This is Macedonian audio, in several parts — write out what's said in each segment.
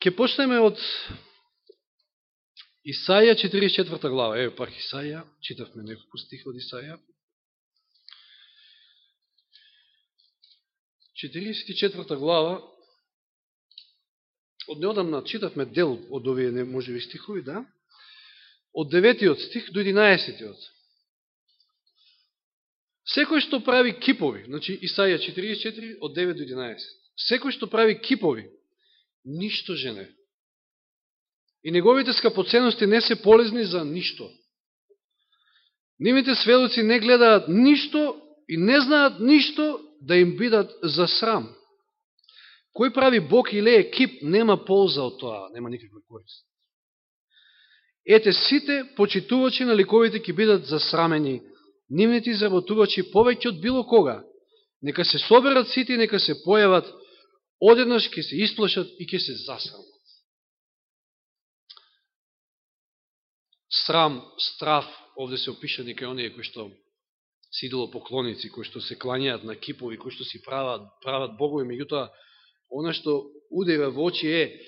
Ке почнеме од Исаја 44 глава. Еве пак Исаја, читавме неколку стих од Исаја. 44 глава. Од неодамна читавме дел од овие можеби стихови, да? Од 9 стих до 11 Секој што прави кипови, значи Исаја 44 од 9 до 11. Секој што прави кипови, ништо жене. И неговите скапоценности не се полезни за ништо. Нивите сведоци не гледаат ништо и не знаат ништо да им бидат за срам. Кој прави Бог или екип, нема полза од тоа, нема никаква корист. Ете, сите почитувачи на ликовите ќе бидат засрамени, нивните изработувачи повеќе од било кога. Нека се соберат сите и нека се појават, одеднаш ќе се исплашат и ќе се засрамат. Срам, страф, овде се опишани кај оние кои што си поклоници, кои што се кланјаат на кипови, кои што си прават, прават богови, меѓутоа, она што удева во очи е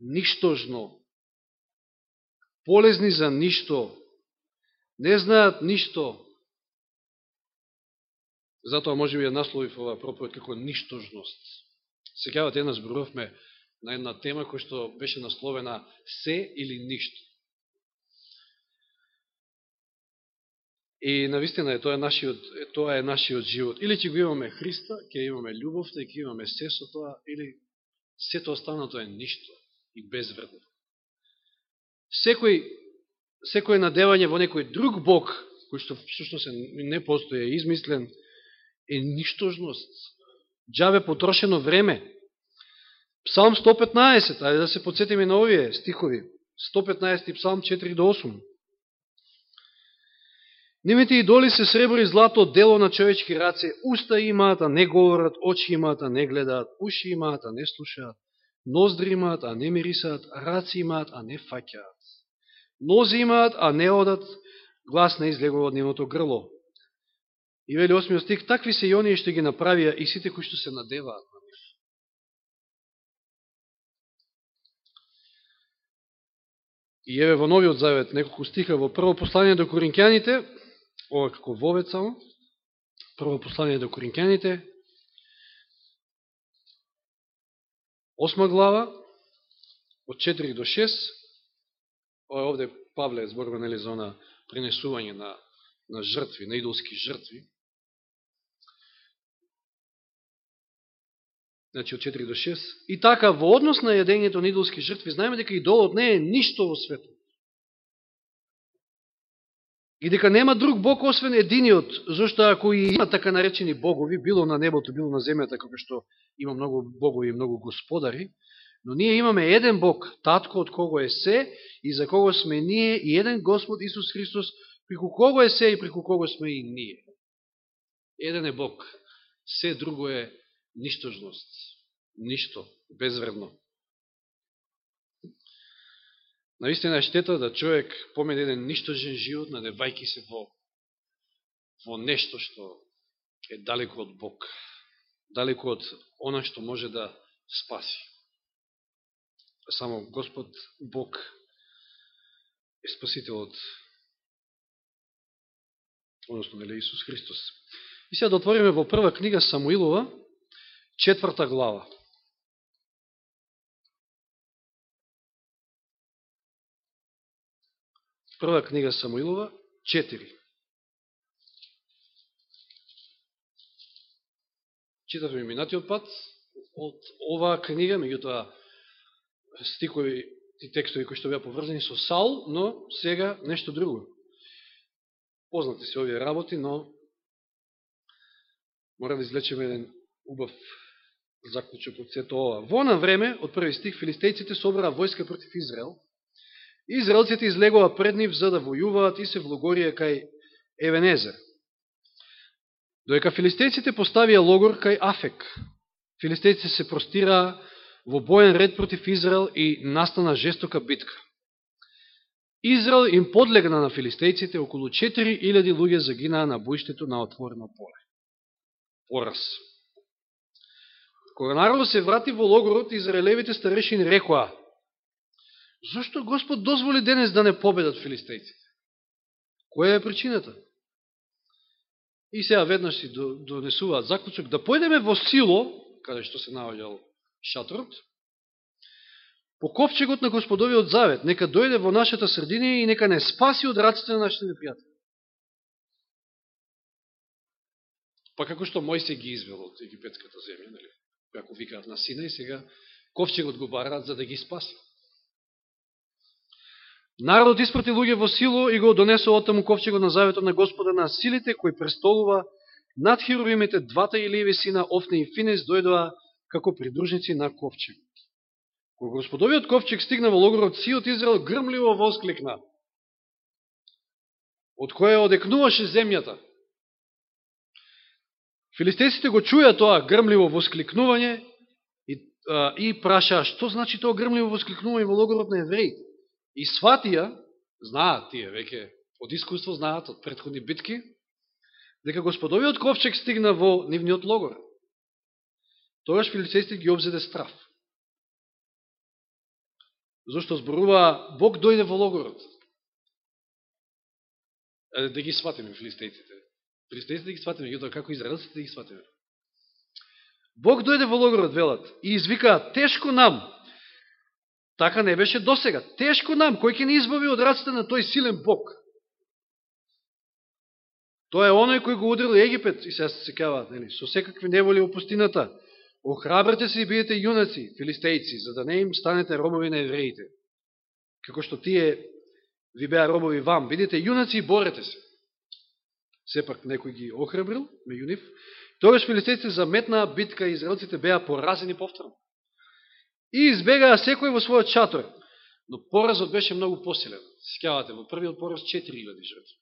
ништожно, полезни за ништо, не знаат ништо, затоа може би ја да насловив ова проповед како ништожност. Секавате една зборувавме на една тема која што беше насловена се или ништо. И навистина е тоа е нашиот тоа е нашиот живот. Или ќе го имаме Христа, ќе имаме љубовта и ќе имаме се со тоа, или сето останато е ништо и безвредно. Секој секое надевање во некој друг бог, кој што всушност не постои, измислен, е ништожност. Джабе потрошено време. Псалм 115, ајде да се подсетиме на овие стихови. 115 псалм 4 до 8. Нивните идоли се сребро и злато дело на човечки раце, уста имаат, а не говорат, очи имаат, а не гледаат, уши имаат, а не слушаат, ноздри имаат, а не мирисаат, раци имаат, а не факјаат. Нози имаат, а не одат, глас не излегува од нивното грло. И вели 8 стих, такви се и оние што ги направија и сите кои што се надеваат на нив. И еве во Новиот Завет неколку стиха во прво послание до Коринќаните, ова како вовет само, прво послание до Коринќаните, осма глава, од 4 до 6, ова овде Павле зборува нели за она пренесување на, на жртви, на идолски жртви. Значи од 4 до 6. И така, во однос на јадењето на идолски жртви, знаеме дека идолот не е ништо во светот. И дека нема друг Бог освен единиот, зашто ако и има така наречени богови, било на небото, било на земјата, како што има многу богови и многу господари, но ние имаме еден Бог, татко од кого е се и за кого сме ние и еден Господ Исус Христос, преку кого е се и преку кого сме и ние. Еден е Бог, се друго е ништожност, ништо, безвредно. Наистина е штета да човек помене еден ништожен живот, надевајки се во, во нешто што е далеко од Бог, далеко од она што може да спаси. Само Господ Бог е спасителот, односно, нели, Исус Христос. И сега да отвориме во прва книга Самуилова, четврта глава. Прва книга Самуилова, 4. Читавме минатиот пат од оваа книга, меѓутоа стикови и текстови кои што беа поврзани со Сал, но сега нешто друго. Познати се овие работи, но мора да излечеме еден убав заклучок од сето ова. Во на време, од први стих, филистејците собраа војска против Израел, Израелците излегува пред нив за да војуваат и се влогорија кај Евенезер. Доека филистејците поставија логор кај Афек, филистејците се простираа во боен ред против Израел и настана жестока битка. Израел им подлегна на филистејците, околу 4000 луѓе загинаа на бојштето на отворено поле. Пораз. Кога народот се врати во логорот, израелевите старешини рекоа, зашто Господ дозволи денес да не победат филистејците? Која е причината? И сега веднаш си донесуваат заклучок да појдеме во сило, каде што се наоѓал шатрот, по ковчегот на Господовиот завет, нека дојде во нашата средина и нека не спаси од раците на нашите непријатели. Па како што Мојсе ги извел од египетската земја, нели? Како викаат на сина и сега ковчегот го бараат за да ги спаси. Народот испрати луѓе во сило и го донесо оттаму ковчегот на заветот на Господа на силите, кои престолува над херовимите двата Илиеви сина Офне и Финес дојдоа како придружници на ковчегот. Кога Господовиот ковчег стигна во логорот, сиот Израел грмливо воскликна, од која одекнуваше земјата. Филистесите го чуја тоа грмливо воскликнување и, а, и праша, што значи тоа грмливо воскликнување во логорот на евреите? И сватија, знаат тие веќе, од искуство знаат, од предходни битки, дека господовиот ковчег стигна во нивниот логор. Тогаш филистејците ги обзеде страф. Зошто зборува Бог дојде во логорот. Да ги сватиме филистејците. Филистејците да ги сватиме, јуто како израелците да ги сватиме. Бог дојде во логорот, велат, и извика, тешко нам, Така не беше досега. Тешко нам, кој ќе ни избави од раците на тој силен Бог? Тоа е оној кој го удрил Египет, и сега се секаваат, нели, со секакви неволи во пустината. Охрабрете се и бидете јунаци, филистејци, за да не им станете робови на евреите. Како што тие ви беа робови вам. Бидете јунаци и борете се. Сепак некој ги охрабрил, меѓу нив. Тогаш филистејците заметнаа битка и израелците беа поразени повторно и избегаа секој во својот чатор. Но поразот беше многу посилен. Скјавате, во првиот пораз 4000 жртви.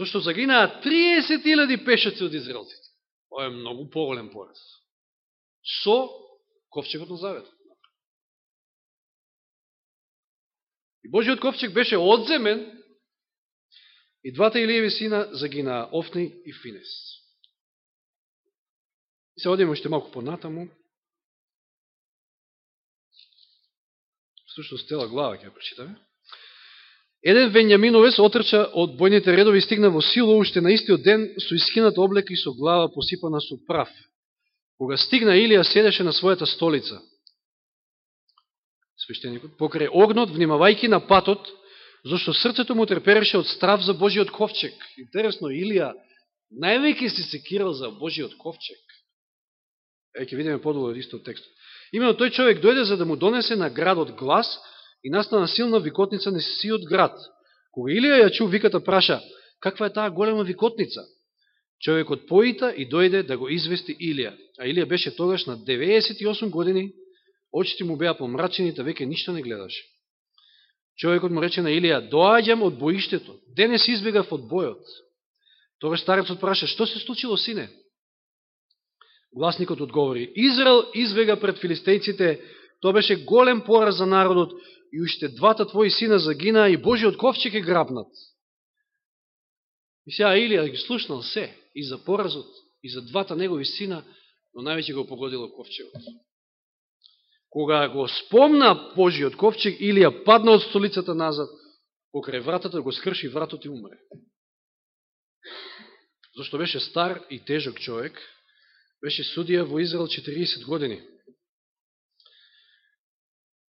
Зошто загинаа 30.000 пешаци од израелците. Ова е многу поголем пораз. Со ковчегот на заветот? И Божиот ковчег беше одземен и двата Илиеви сина загинаа Офни и Финес. И се одиме още малку понатаму. Всушност стела глава ќе прочитаме. Еден Венјаминовец отрча од бојните редови и стигна во сило уште на истиот ден со искинат облек и со глава посипана со прав. Кога стигна Илија седеше на својата столица. Свештеникот покрај огнот, внимавајки на патот, зашто срцето му трепереше од страв за Божиот ковчег. Интересно, Илија највеќе се секирал за Божиот ковчег. Е, ќе видиме подолу исто текстот. Имено тој човек дојде за да му донесе на градот глас и настана силна викотница на сиот град. Кога Илија ја чу виката праша, каква е таа голема викотница? Човекот поита и дојде да го извести Илија. А Илија беше тогаш на 98 години, очите му беа помрачени, та веќе ништо не гледаше. Човекот му рече на Илија, доаѓам од боиштето, денес избегав од бојот. Тогаш старецот праша, што се случило, сине? Гласникот одговори, Израел избега пред филистејците, тоа беше голем пораз за народот и уште двата твои сина загинаа и Божиот ковчег е грабнат. И сега Илија ги слушнал се, и за поразот, и за двата негови сина, но највеќе го погодило ковчегот. Кога го спомна Божиот ковчег, Илија падна од столицата назад, покрај вратата го скрши вратот и умре. Зошто беше стар и тежок човек, беше судија во Израел 40 години.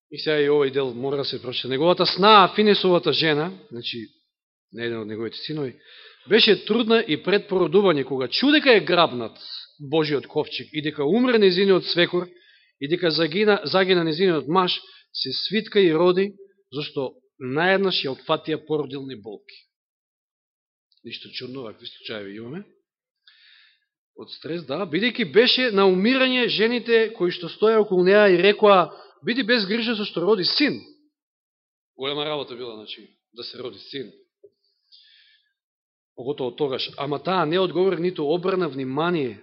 И сега и овој дел мора да се прочита. Неговата сна, Финесовата жена, значи, не еден од неговите синови, беше трудна и пред породување, кога чудека е грабнат Божиот ковчег и дека умре незиниот свекор и дека загина, загина незиниот маж, се свитка и роди, зашто наеднаш ја опфатија породилни болки. Ништо чудно, вакви случаеви имаме од стрес, да, бидејќи беше на умирање жените кои што стоја околу неа и рекоа, биди без грижа зашто роди син. Голема работа била, значи, да се роди син. Поготово тогаш. Ама таа не одговори ниту обрана внимание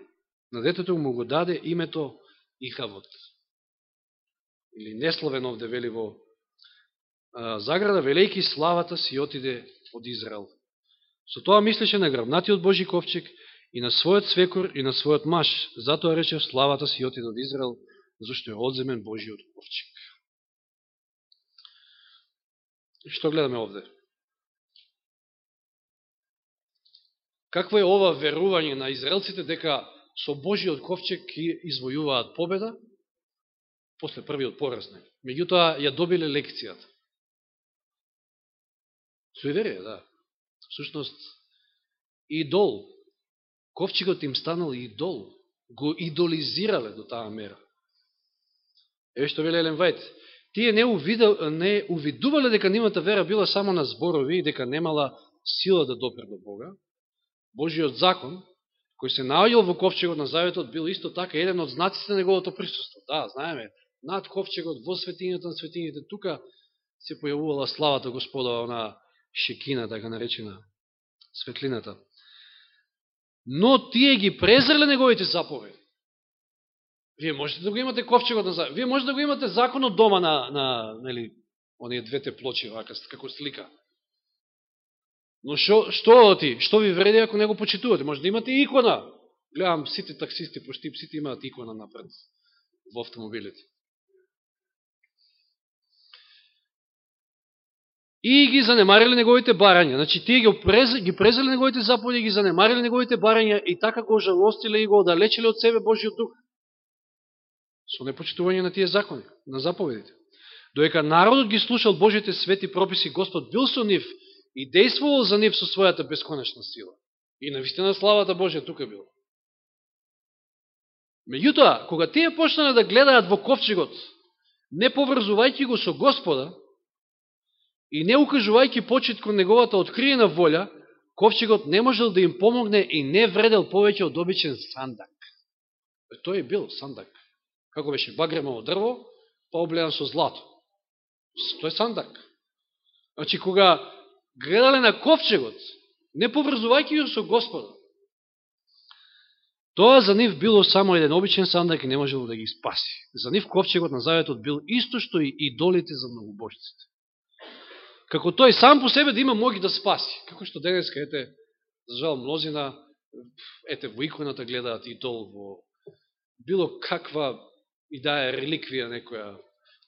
на детето му го даде името Ихавот. Или несловен овде вели во заграда, велејки славата си отиде од Израел. Со тоа мислеше на грабнатиот Божи ковчег и на својот свекор и на својот маж. Затоа рече славата си отиде од Израел, зашто е одземен Божиот ковчег. Што гледаме овде? Какво е ова верување на израелците дека со Божиот ковчег ќе извојуваат победа после првиот пораз? не Меѓутоа ја добиле лекцијата. Суеверие, да. Сушност, идол, ковчегот им станал идол, го идолизирале до таа мера. Еве што вели Елен Вајт, тие не, увидел, не увидувале дека нивната вера била само на зборови и дека немала сила да допре до Бога. Божиот закон, кој се наоѓал во ковчегот на заветот, бил исто така еден од знаците на неговото присуство. Да, знаеме, над ковчегот, во светињата на светињите, тука се појавувала славата Господа, она шекина, така наречена, светлината но тие ги презреле неговите заповеди. Вие можете да го имате ковчегот на заповеди. Вие можете да го имате законот дома на, на нели, оние двете плочи, вака, како слика. Но шо, што ти, што ви вреди ако не го почитувате? Може да имате икона. Гледам, сите таксисти по сите имаат икона напред во автомобилите. И ги занемарили неговите барања. Значи, тие ги, през, ги презели неговите заповеди, ги занемарили неговите барања и така го жалостиле и го одалечили од себе Божиот дух. Со непочитување на тие закони, на заповедите. Доека народот ги слушал Божите свети прописи, Господ бил со нив и действувал за нив со својата бесконечна сила. И навистина славата Божја тука била. Меѓутоа, кога тие почнале да гледаат во ковчегот, не поврзувајќи го со Господа, И не укажувајќи почет кон неговата откриена волја, ковчегот не можел да им помогне и не вредел повеќе од обичен сандак. Тој е бил сандак. Како беше багремово дрво, па облеан со злато. Тој е сандак. Значи, кога гледале на ковчегот, не поврзувајќи го со Господа, тоа за нив било само еден обичен сандак и не можело да ги спаси. За нив ковчегот на заветот бил исто што и идолите за многобожците како тој сам по себе да има моги да спаси. Како што денеска, ете, за жал, мнозина, ете, во иконата гледаат идол во било каква и да е реликвија некоја,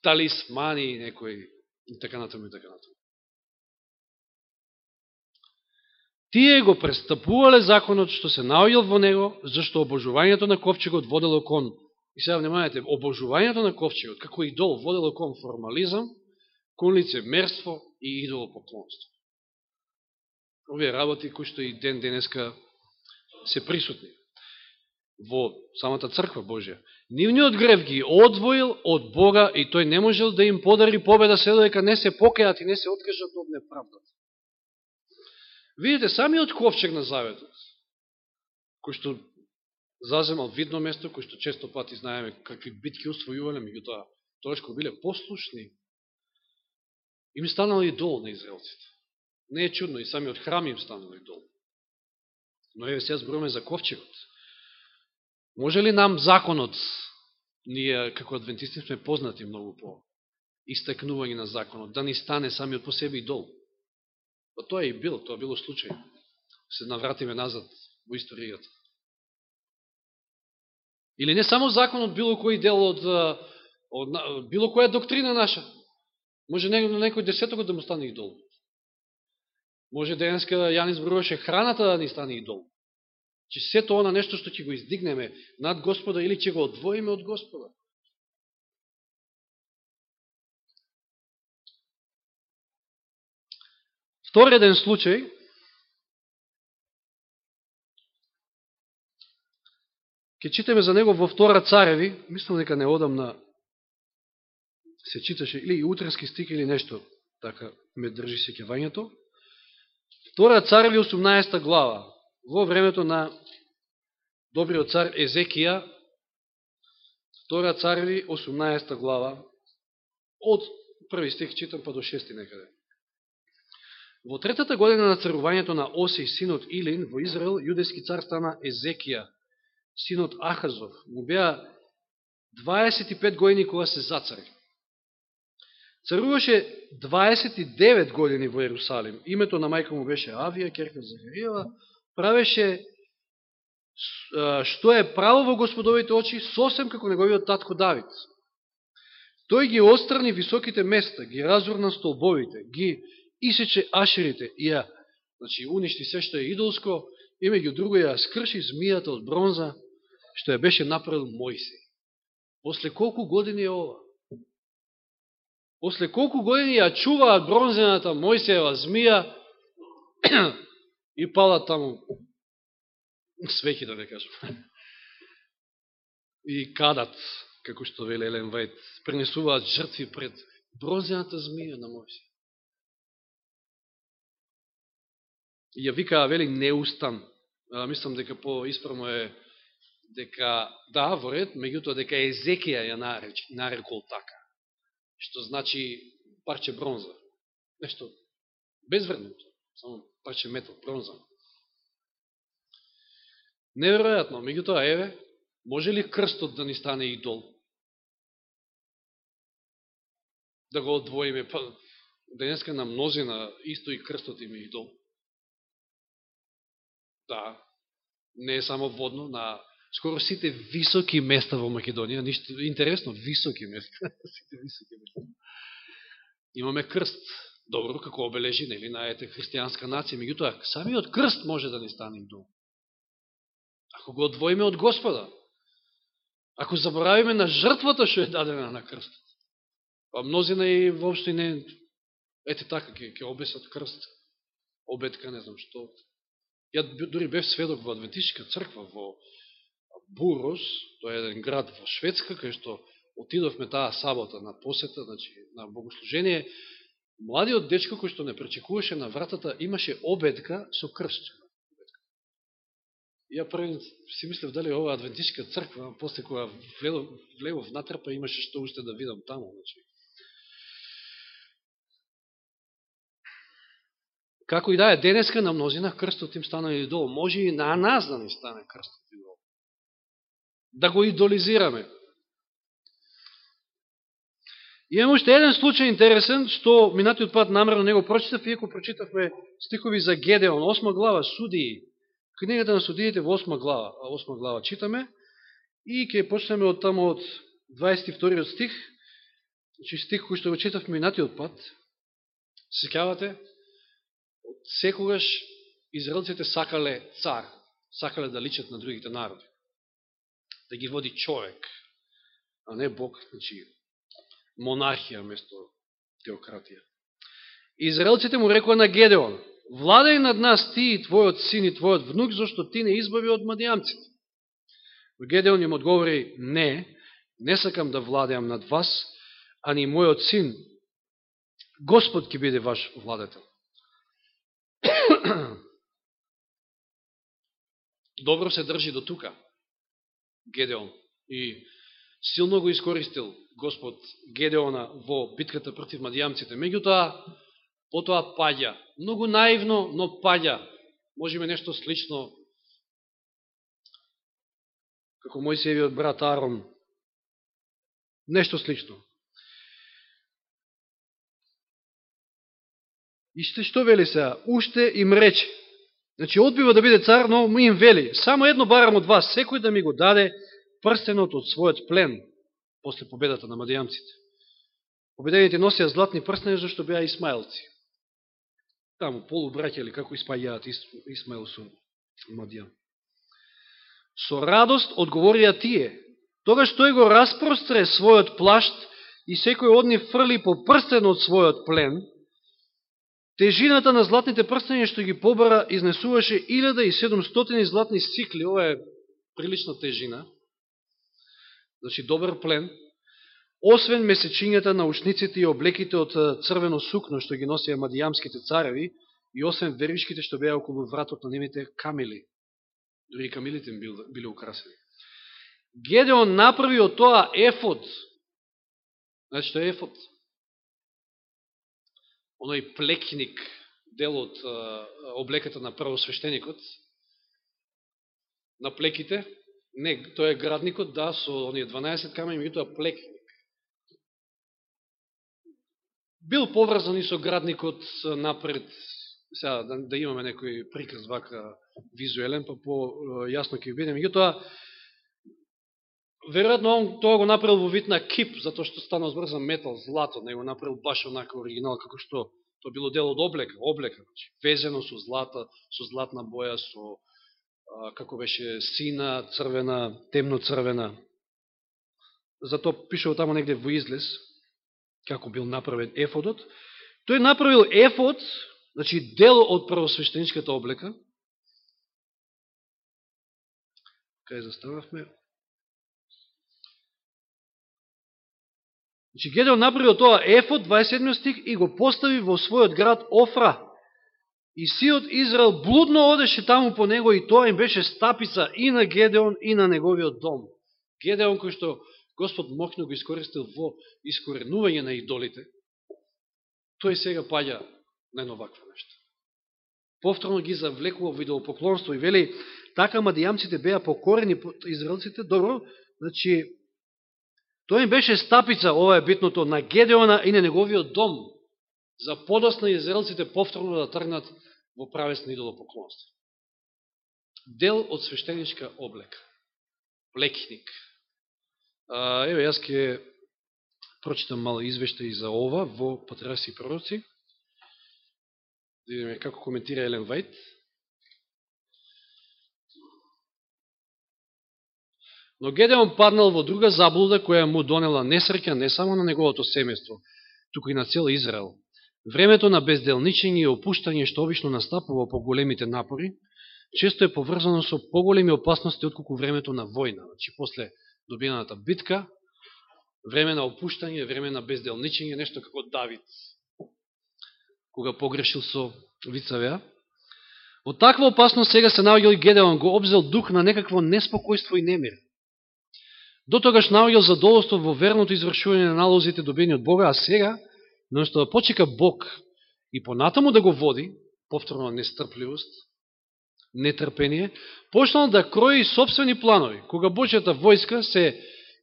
талисмани некој и така натаму и така натаму. Тие го престапувале законот што се наоѓал во него, зашто обожувањето на ковчегот водело кон, и сега внимавате, обожувањето на ковчегот, како идол, водело кон формализам, кон лицемерство и идолопоклонство. Овие работи кои што и ден денеска се присутни во самата црква Божја. Нивниот грев ги одвоил од Бога и тој не можел да им подари победа се додека не се покајат и не се откажат од неправдата. Видите, самиот ковчег на заветот, кој што заземал видно место, кој што често пати знаеме какви битки усвојувале, меѓутоа, тоа што биле послушни им станал идол на израелците. Не е чудно, и самиот храм им станал идол. Но еве сега зборуваме за ковчегот. Може ли нам законот, ние како адвентисти сме познати многу по истекнување на законот, да ни стане самиот по себе идол? Па тоа е и било, тоа било случај. Се навратиме назад во историјата. Или не само законот, било кој дел од, од било која доктрина наша. Може на некој десетокот да му стане идол. Може денеска Јан изборуваше храната да ни стане идол. Че сето она нешто што ќе го издигнеме над Господа или ќе го одвоиме од Господа. Вториден случај, ќе читаме за него во Втора Цареви, мислам дека не одам на се читаше или утренски стик или нешто, така ме држи секевањето. Втора цареви 18 глава, во времето на добриот цар Езекија, Втора цареви 18 глава, од први стих читам па до шести некаде. Во третата година на царувањето на Оси, синот Илин, во Израел, јудејски цар стана Езекија, синот Ахазов. Му беа 25 години кога се зацари. Царуваше 29 години во Јерусалим. Името на мајка му беше Авија, керка Захариева. Правеше што е право во Господовите очи, сосем како неговиот татко Давид. Тој ги острани високите места, ги разурна столбовите, ги исече ашерите и ја, значи, уништи се што е идолско, и меѓу друго ја скрши змијата од бронза, што ја беше направил Мојсей. После колку години е ова? После колку години ја чуваат бронзената Мојсеева змија и палат таму свеки, да не кажам. И кадат, како што вели Елен Вајд, пренесуваат жртви пред бронзената змија на Мојсе. И ја викаа, вели, неустан. А, мислам дека по-испрамо е дека, да, во ред, меѓутоа дека Езекија ја нареч, нарекол така. Што значи парче бронза. Нешто безвредното. Само парче метал, бронза. Неверојатно, меѓутоа, еве, може ли крстот да ни стане идол? Да го одвоиме, па денеска на мнозина исто и крстот им е идол. Да, не е само водно, на скоро сите високи места во Македонија, ништо интересно, високи места, сите високи места. Имаме крст, добро, како обележи, нели, на ете христијанска нација, меѓутоа, самиот крст може да не стане дом. Ако го одвоиме од Господа, ако заборавиме на жртвата што е дадена на крстот, па мнозина и воопшто не, ете така, ќе, ќе обесат крст, обетка, не знам што. Ја дури бев сведок во Адвентишка црква во Бурос, тоа е еден град во Шведска, кај што отидовме таа сабота на посета, значи, на богослужение, младиот дечко кој што не пречекуваше на вратата имаше обедка со крст. Ја први си мислев дали ова адвентичка црква, после која влево внатре, па имаше што уште да видам таму. Значи. Како и да е, денеска на мнозина крстот им стана идол. Може и на нас да не стане крстот. Да го идолизираме. Имам уште еден случај интересен, што минатиот пат намерно него прочитав, иако прочитавме стихови за Гедеон, 8 глава, судии, Книгата на судиите во 8 глава, 8 глава читаме и ќе почнеме од тамо од 22 стих, значи стих кој што го читав минатиот пат. Секавате, од секогаш израелците сакале цар, сакале да личат на другите народи. Да ги води човек, а не Бог, значи монархија место теократија. Израелците му рекоа на Гедеон, владај над нас ти и твојот син и твојот внук, зашто ти не избави од мадијамците. Гедеон им одговори, не, не сакам да владеам над вас, а ни мојот син, Господ ќе биде ваш владетел. Добро се држи до тука, Гедеон, и силно го искористил Господ Гедеона во битката против мадијамците. Меѓутоа, потоа паѓа. Многу наивно, но паѓа. Можеме нешто слично, како Мојсеевиот брат Арон. Нешто слично. И што вели се? Уште им рече. Значи, одбива да биде цар, но му им вели. Само едно барам од вас, секој да ми го даде прстенот од својот плен, после победата на мадијамците. Победените носија златни прстени, зашто беа исмаелци таму полубраќа или како испајаат Исмаил со Мадијан. Со радост одговорија тие. Тогаш тој го распростре својот плашт и секој од нив фрли по прстен од својот плен, тежината на златните прстени што ги побара изнесуваше 1700 златни сикли. Ова е прилична тежина. Значи, добар плен. Освен месечињата на ушниците и облеките од црвено сукно што ги носеа мадијамските цареви и освен веришките што беа околу вратот на нивните камили. Дори камилите им биле украсени. Гедеон направи од тоа ефод. Значи, тоа е ефод? Оној плекник, дел од облеката на првосвещеникот, на плеките, не, тој е градникот, да, со оние 12 камени, меѓутоа плекник бил поврзан и со градникот напред, сега да, да имаме некој приказ вака визуелен, па по јасно ќе биде. Меѓутоа, веројатно он тоа го направил во вид на кип, затоа што станал збор за метал, злато, не го направил баш онака оригинал, како што тоа било дел од облека, облека, значи, везено со злата, со златна боја, со а, како беше сина, црвена, темно црвена. Затоа пишува тамо негде во излез, како бил направен ефодот. Тој направил ефод, значи дел од првосвещеничката облека. Кај застававме? Значи Гедеон направил тоа ефот 27 стих, и го постави во својот град Офра. И сиот Израел блудно одеше таму по него и тоа им беше стапица и на Гедеон и на неговиот дом. Гедеон кој што Господ мокно го искористил во искоренување на идолите, тој сега паѓа на едно вакво нешто. Повторно ги завлекува во идолопоклонство и вели, така мадијамците беа покорени под израелците, добро, значи, Тоа им беше стапица, ова е битното, на Гедеона и на неговиот дом, за подосна израелците повторно да тргнат во правесно идолопоклонство. Дел од свештеничка облека. Плекник. Еве, јас ќе прочитам мало извештај за ова во Патраси и пророци. Да видиме како коментира Елен Вајт. Но Гедеон паднал во друга заблуда која му донела несреќа не само на неговото семејство, туку и на цел Израел. Времето на безделничење и опуштање што обично настапува по големите напори, често е поврзано со поголеми опасности отколку времето на војна. Значи, после добиената битка, време на опуштање, време на безделничење, нешто како Давид, кога погрешил со вицавеа. Во таква опасност сега се наоѓал и Гедеон, го обзел дух на некакво неспокојство и немир. До тогаш наоѓал задоволство во верното извршување на налозите добени од Бога, а сега, наместо да почека Бог и понатаму да го води, повторно нестрпливост, нетрпение, почнал да крои собствени планови. Кога Божјата војска се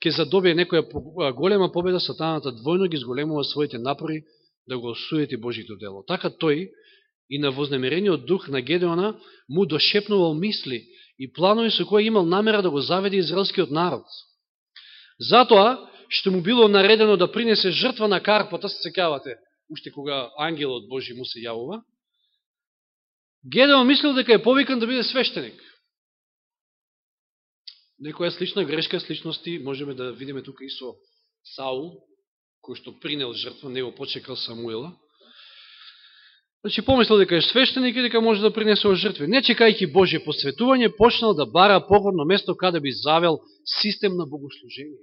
ќе задобие некоја голема победа, сатаната двојно ги зголемува своите напори да го осуети Божито дело. Така тој и на вознемерениот дух на Гедеона му дошепнувал мисли и планови со кои имал намера да го заведе израелскиот народ. Затоа, што му било наредено да принесе жртва на карпата, се секавате, уште кога ангелот Божи му се јавува, Гедеон мислил дека е повикан да биде свештеник. Некоја слична грешка сличности можеме да видиме тука и со Саул, кој што принел жртва, него почекал Самуела. Значи, помислил дека е свештеник и дека може да принесе жртви. Не чекајќи Божие посветување, почнал да бара погодно место каде би завел систем на богослужение.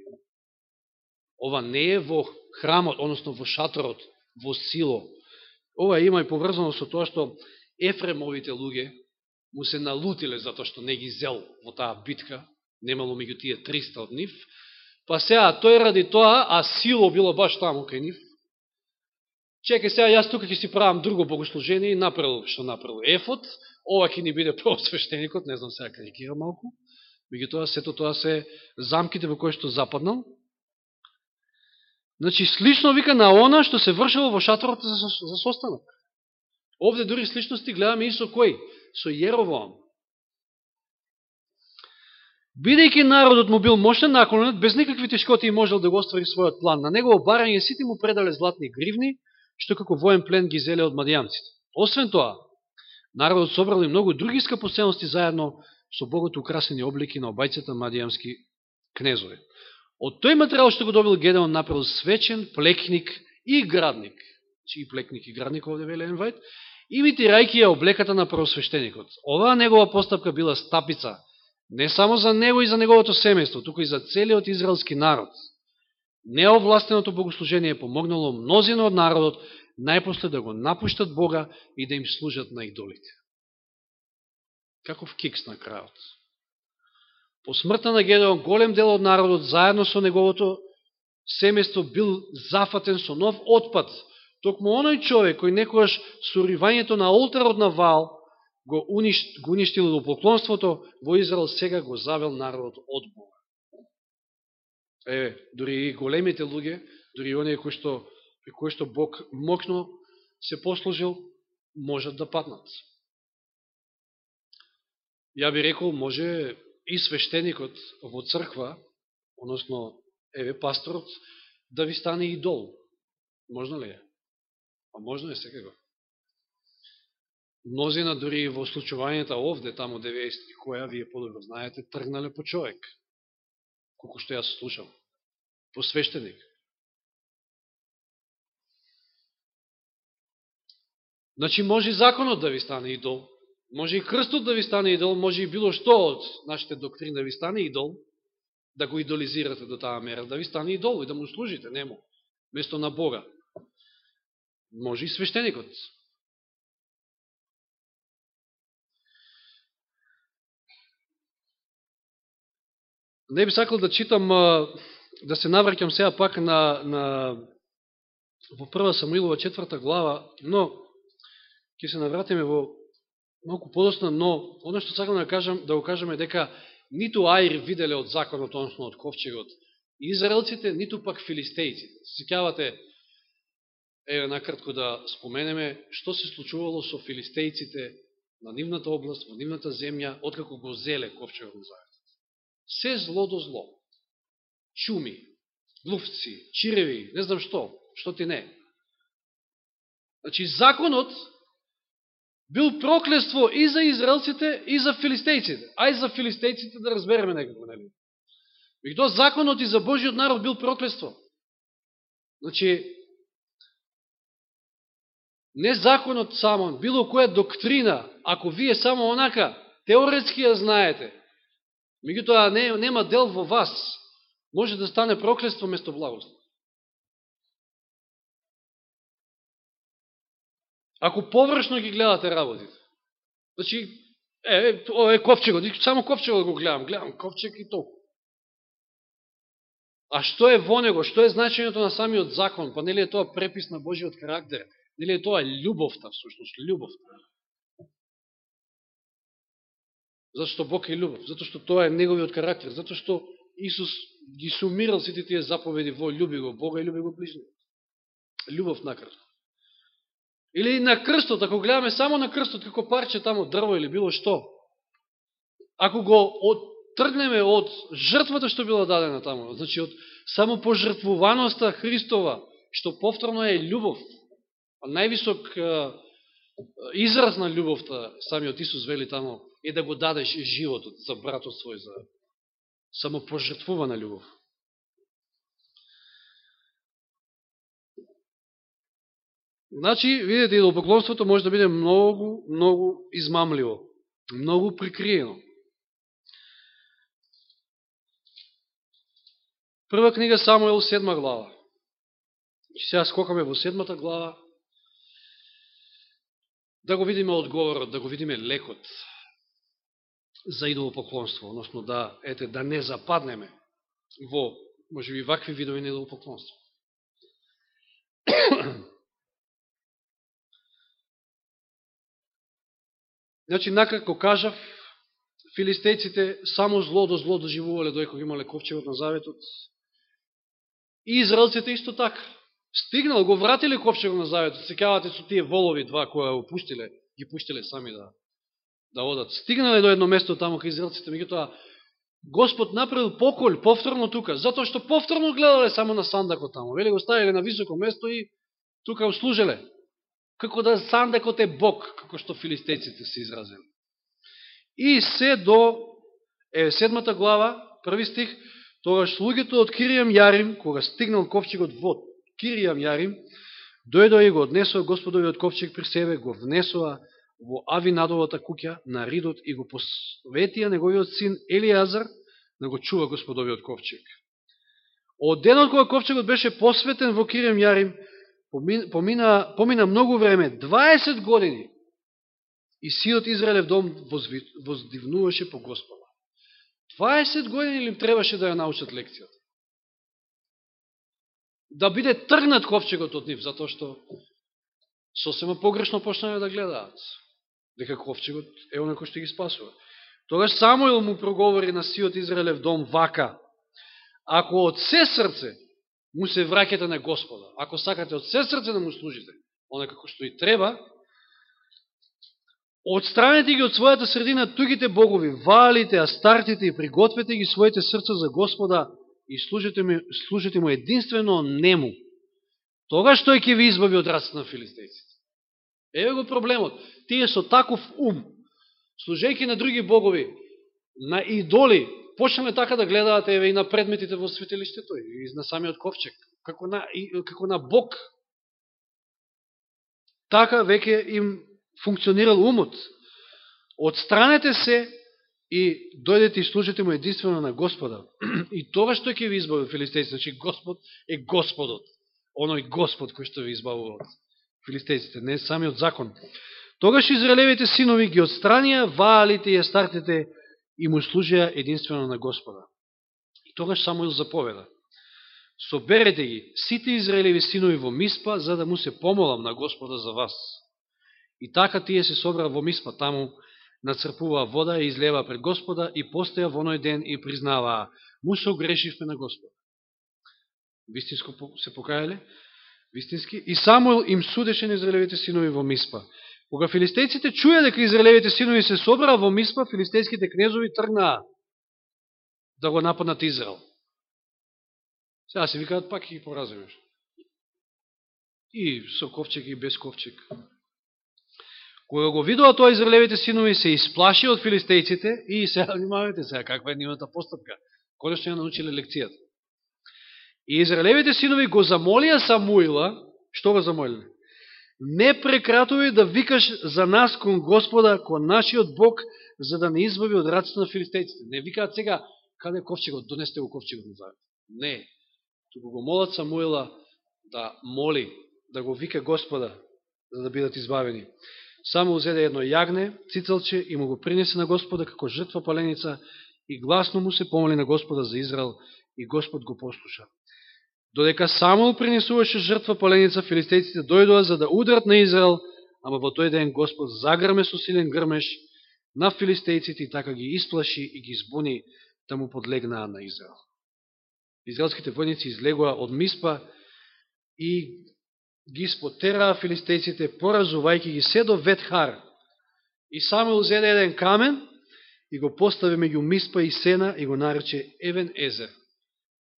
Ова не е во храмот, односно во шаторот, во сило. Ова има и поврзано со тоа што Ефремовите луѓе му се налутиле затоа што не ги зел во таа битка, немало меѓу тие 300 од нив, па сега тој ради тоа, а сило било баш таму кај нив, чекай сега јас тука ќе си правам друго богослужение и направил што направил Ефот, ова ќе ни биде просвещеникот, не знам сега карикира малку, меѓу тоа сето тоа се замките во кои што западнал. Значи, слично вика на она што се вршило во шаторот за, за состанок. Овде дури сличности гледаме и со кој? Со Јеровоам. Бидејќи народот му бил мощен наклонет, без никакви тешкоти можел да го оствари својот план. На негово барање сите му предале златни гривни, што како воен плен ги зеле од мадијанците. Освен тоа, народот собрал и многу други скапоценности заедно со богато украсени облики на обајцата мадијански кнезови. Од тој материал што го добил Гедеон направил свечен, плекник и градник. Чи и плекник и градник овде веле Енвајт, имитирајќи ја облеката на првосвещеникот. Оваа негова постапка била стапица, не само за него и за неговото семејство, туку и за целиот израелски народ. Неовластеното богослужение помогнало мнозина од народот најпосле да го напуштат Бога и да им служат на идолите. Каков кикс на крајот. По смртта на Гедеон, голем дел од народот, заедно со неговото семејство, бил зафатен со нов отпад, Токму оној човек кој некојаш суривањето на олтарот на Вал го, уништ, го уништил до поклонството во Израел, сега го завел народот од Бога. Еве, дори и големите луѓе, дори и оние кои што, кои што Бог мокно се послужил, можат да патнат. Ја би рекол, може и свештеникот во црква, односно, еве, пасторот, да ви стане идол. Можно ли е? А можно е секако. Мнозина дори во случувањата овде, тамо 90 која, вие подобро знаете, тргнале по човек. Колко што јас слушам. По свештеник. Значи, може и законот да ви стане идол, може и крстот да ви стане идол, може и било што од нашите доктрини да ви стане идол, да го идолизирате до таа мера, да ви стане идол и да му служите немо, место на Бога. Може и свештеникот. Не би сакал да читам, да се навраќам сега пак на, на во прва Самуилова четврта глава, но ќе се навратиме во малку подосна, но оно што сакам да кажам, да го кажеме дека ниту Аир виделе од законот, односно од ковчегот, израелците, ниту пак филистејците. Секјавате, е накратко да споменеме, што се случувало со филистејците на нивната област, во нивната земја, откако го зеле ковчегот на. Се зло до зло. Чуми, глувци, чиреви, не знам што, што ти не. Значи, законот бил проклество и за израелците, и за филистејците. Ај за филистејците да разбереме некако, нели? Викто законот и за Божиот народ бил проклество. Значи, не законот само, било која доктрина, ако вие само онака, теоретски ја знаете, меѓутоа не, нема дел во вас, може да стане проклество место благост. Ако површно ги гледате работите. Значи, е, ова е ковчегот, само ковчегот го гледам, гледам ковчег и толку. А што е во него, што е значењето на самиот закон? Па нели е тоа препис на Божиот карактер? Нели е тоа љубовта, всушност, љубовта? Зато што Бог е љубов, зато што тоа е неговиот карактер, зато што Исус ги сумирал сите тие заповеди во љуби го Бога и љуби го ближниот. Љубов накратко. Или на крстот, ако гледаме само на крстот, како парче тамо дрво или било што, ако го оттргнеме од жртвата што била дадена тамо, значи од само пожртвуваноста Христова, што повторно е љубов, а највисок израз на љубовта, самиот Исус вели тамо, е да го дадеш животот за братот свој, за само пожртвувана љубов. Значи, видите, идолопоклонството може да биде многу, многу измамливо, многу прикриено. Прва книга Самуел, седма глава. Сега скокаме во седмата глава, да го видиме одговорот, да го видиме лекот за идолопоклонство, односно да, ете, да не западнеме во, може би, вакви видови на идолопоклонство. Значи, накако кажав, филистејците само зло до зло доживувале доеко ги имале ковчевот на заветот. И израелците исто така. Стигнал, го вратиле ковчегот на заветот. Секавате со тие волови два која пуштиле, ги пуштиле сами да, да одат. Стигнале до едно место тамо кај израелците, меѓутоа Господ направил покол повторно тука, затоа што повторно гледале само на сандакот тамо. Вели го ставиле на високо место и тука услужеле како да Сандакот е Бог, како што Филистеците се изразили. И се до е, седмата глава, први стих, тогаш слугето од Киријам Јарим, кога стигнал ковчегот вод. Киријам Јарим, дојдоа и го однесоа господовиот ковчег при себе, го внесоа во Авинадовата куќа на Ридот и го посветија неговиот син Елиазар да го чува господовиот ковчег. Од денот кога ковчегот беше посветен во Киријам Јарим, помина, помина многу време, 20 години, и сиот Израелев дом воздивнуваше по Господа. 20 години им требаше да ја научат лекцијата? Да биде тргнат ковчегот од нив, затоа што сосема погрешно почнале да гледаат. Дека ковчегот е оној кој што ги спасува. Тогаш Самуил му проговори на сиот Израелев дом вака. Ако од се срце му се враќате на Господа. Ако сакате од се срце да му служите, оно како што и треба, Отстранете ги од својата средина тугите богови, валите, астартите и пригответе ги своите срца за Господа и служите му, служите му единствено нему. Тогаш тој ќе ви избави од раците на филистејците. Еве го проблемот. Тие со таков ум, служејќи на други богови, на идоли, почнале така да гледаат еве и на предметите во светилиштето и на самиот ковчег, како на, и, како на Бог. Така веќе им функционирал умот. Отстранете се и дојдете и служите му единствено на Господа. И тоа што ќе ви избави филистејците, значи Господ е Господот. Оној Господ кој што ви избавува од филистејците, не самиот закон. Тогаш израелевите синови ги отстранија, ваалите и астартите и му служија единствено на Господа. И тогаш Самуил заповеда. Соберете ги сите израелеви синови во Миспа, за да му се помолам на Господа за вас. И така тие се собра во Миспа, таму нацрпуваа вода и излева пред Господа и постоја во оној ден и признаваа, му се огрешивме на Господа. Вистинско се покајале, Вистински. И Самуил им судеше на израелевите синови во Миспа. Кога филистејците чуја дека израелевите синови се собраа во Миспа, филистејските кнезови тргнаа да го нападнат Израел. Сега се викаат пак и поразумеш. И со ковчег и без ковчег. Кога го видува тоа израелевите синови се исплаши од филистејците и се внимавате сега каква е нивната постапка. Конечно ја научиле лекцијата. И израелевите синови го замолија Самуила, што го замолиле? Не прекратувај да викаш за нас кон Господа, кон нашиот Бог, за да не избави од раците на филистејците. Не викаат сега, каде е ковчегот, донесте го ковчегот назад. Не. Туку го молат Самуила да моли, да го вика Господа, за да бидат избавени само узеде едно јагне, цицалче и му го принесе на Господа како жртва паленица и гласно му се помоли на Господа за Израел и Господ го послуша. Додека само принесуваше жртва паленица, филистејците дојдоа за да удрат на Израел, ама во тој ден Господ загрме со силен грмеш на филистејците и така ги исплаши и ги збуни да му подлегнаа на Израел. Израелските војници излегоа од Миспа и ги спотераа филистејците, поразувајќи ги се до Ветхар. И Самуил зеде еден камен и го постави меѓу Миспа и Сена и го нарече Евен Езер,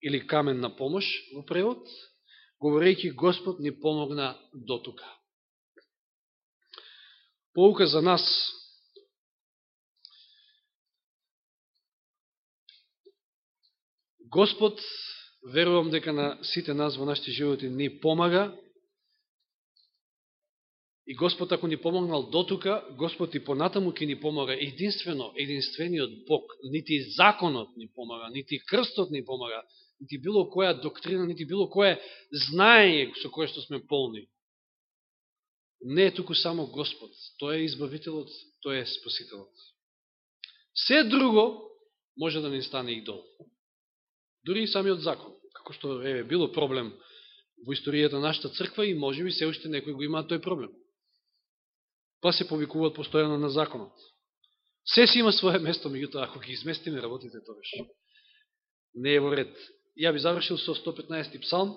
или камен на помош во превод, говорејќи Господ ни помогна до тука. Поука за нас Господ, верувам дека на сите нас во нашите животи ни помага И Господ ако ни помогнал до тука, Господ и понатаму ќе ни помага единствено, единствениот Бог. Нити законот ни помага, нити крстот ни помага, нити било која доктрина, нити било кое знаење со кое што сме полни. Не е туку само Господ. Тој е избавителот, тој е спасителот. Се друго може да не стане идол. Дори и самиот закон. Како што е било проблем во историјата на нашата црква и може би се уште некој го има тој проблем па се повикуваат постојано на законот. Се си има своје место, меѓутоа, ако ги изместиме работите тогаш, не е во ред. Ја би завршил со 115 псалм.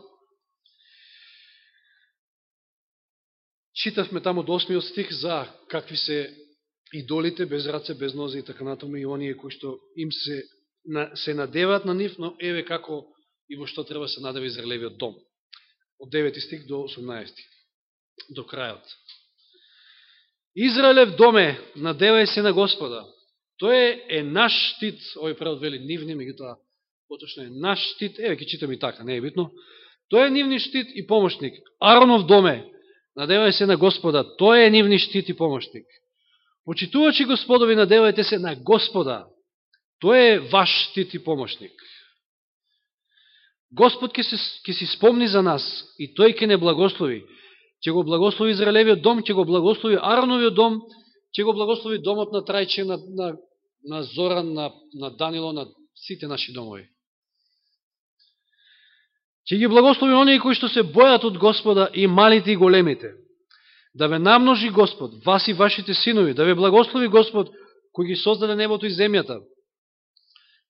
Читавме таму до 8 стих за какви се идолите без раце, без нозе и така натаму и оние кои што им се, на, се надеват на нив, но еве како и во што треба се надева Израелевиот дом. Од 9 стих до 18, до крајот. Израелев доме, надевај се на Господа. Тој е наш штит, овој превод вели нивни, меѓутоа поточно е наш штит, еве ќе читам и така, не е битно. Тој е нивни штит и помошник. Аронов доме, надевај се на Господа, тој е нивни штит и помошник. Почитувачи Господови, надевајте се на Господа, тој е ваш штит и помошник. Господ ќе се, ќе си спомни за нас и тој ќе не благослови ќе го благослови Израелевиот дом, ќе го благослови Ароновиот дом, ќе го благослови домот на Трајче, на, на, на Зоран, на, на Данило, на сите наши домови. Ќе ги благослови оние кои што се бојат од Господа и малите и големите. Да ве намножи Господ, вас и вашите синови, да ве благослови Господ, кој ги создаде небото и земјата.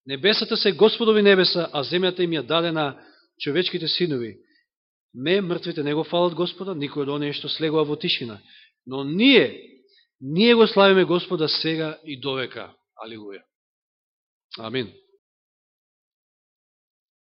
Небесата се Господови небеса, а земјата им ја даде на човечките синови. Не, мртвите не го фалат Господа, никој од оние што слегува во тишина. Но ние, Ние го славиме Господа сега и довека. Алилуја. Амин.